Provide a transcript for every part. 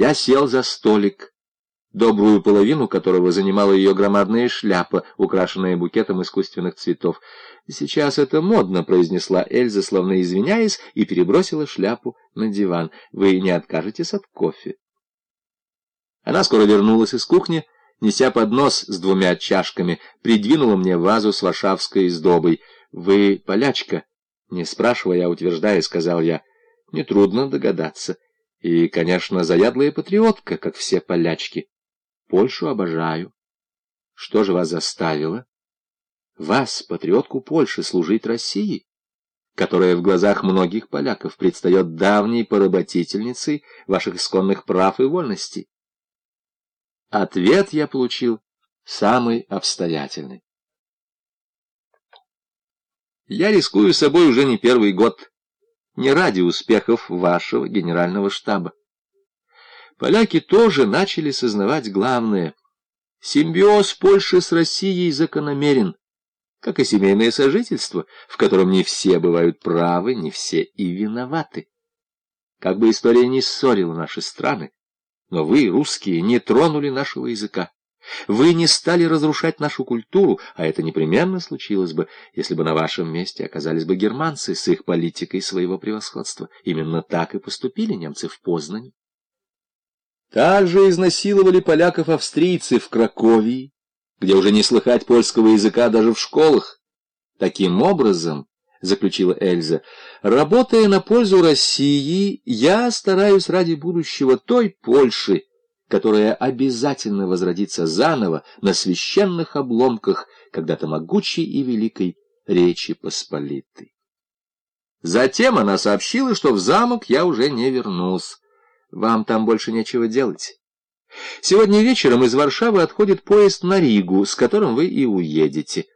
Я сел за столик, добрую половину которого занимала ее громадная шляпа, украшенная букетом искусственных цветов. «Сейчас это модно», — произнесла Эльза, словно извиняясь, и перебросила шляпу на диван. «Вы не откажетесь от кофе?» Она скоро вернулась из кухни, неся поднос с двумя чашками, придвинула мне вазу с варшавской сдобой. «Вы полячка?» Не спрашивая, а утверждая, сказал я. «Нетрудно догадаться. И, конечно, заядлая патриотка, как все полячки. Польшу обожаю. Что же вас заставило? Вас, патриотку Польши, служить России?» которая в глазах многих поляков предстает давней поработительницей ваших исконных прав и вольностей. Ответ я получил самый обстоятельный. Я рискую собой уже не первый год, не ради успехов вашего генерального штаба. Поляки тоже начали сознавать главное. Симбиоз Польши с Россией закономерен, как и семейное сожительство, в котором не все бывают правы, не все и виноваты. Как бы история не ссорила наши страны, но вы, русские, не тронули нашего языка. Вы не стали разрушать нашу культуру, а это непременно случилось бы, если бы на вашем месте оказались бы германцы с их политикой своего превосходства. Именно так и поступили немцы в Познани. Также изнасиловали поляков-австрийцы в Краковии, где уже не слыхать польского языка даже в школах. Таким образом, — заключила Эльза. «Работая на пользу России, я стараюсь ради будущего той Польши, которая обязательно возродится заново на священных обломках когда-то могучей и великой Речи Посполитой». Затем она сообщила, что в замок я уже не вернусь. Вам там больше нечего делать. Сегодня вечером из Варшавы отходит поезд на Ригу, с которым вы и уедете.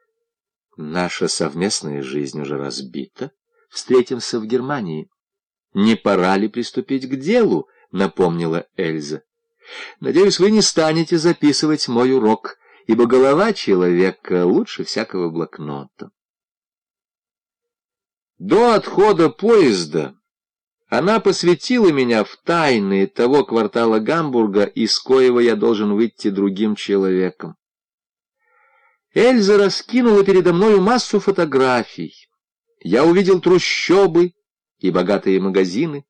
Наша совместная жизнь уже разбита. Встретимся в Германии. Не пора ли приступить к делу, напомнила Эльза. Надеюсь, вы не станете записывать мой урок, ибо голова человека лучше всякого блокнота. До отхода поезда она посвятила меня в тайны того квартала Гамбурга, из коего я должен выйти другим человеком. Эльза раскинула передо мною массу фотографий. Я увидел трущобы и богатые магазины,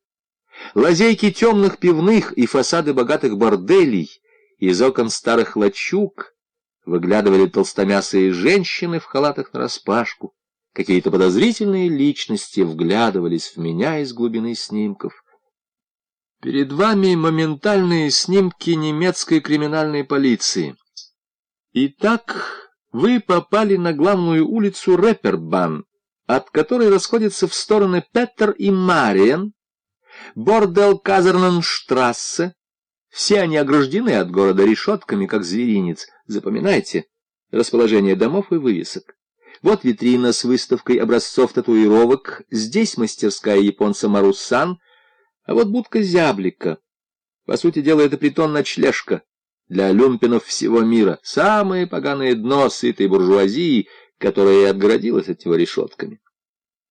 лазейки темных пивных и фасады богатых борделей, из окон старых лачуг выглядывали толстомясые женщины в халатах нараспашку, какие-то подозрительные личности вглядывались в меня из глубины снимков. Перед вами моментальные снимки немецкой криминальной полиции. Итак... Вы попали на главную улицу Рэпербан, от которой расходятся в стороны Петер и Мариен, бордел Казерненштрассе. Все они ограждены от города решетками, как зверинец. Запоминайте расположение домов и вывесок. Вот витрина с выставкой образцов татуировок, здесь мастерская японца Марусан, а вот будка зяблика. По сути дела, это притон-ночлежка для люмпинов всего мира, самое поганое дно сытой буржуазии, которая и отгородилась от него решетками.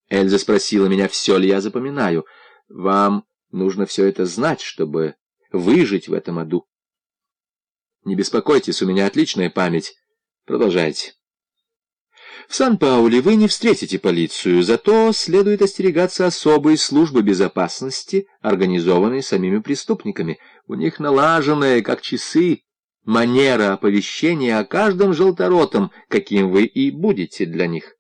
Эльза спросила меня, все ли я запоминаю. Вам нужно все это знать, чтобы выжить в этом аду. Не беспокойтесь, у меня отличная память. Продолжайте. В Сан-Пауле вы не встретите полицию, зато следует остерегаться особой службы безопасности, организованной самими преступниками. У них налаженная, как часы, манера оповещения о каждом желторотом, каким вы и будете для них.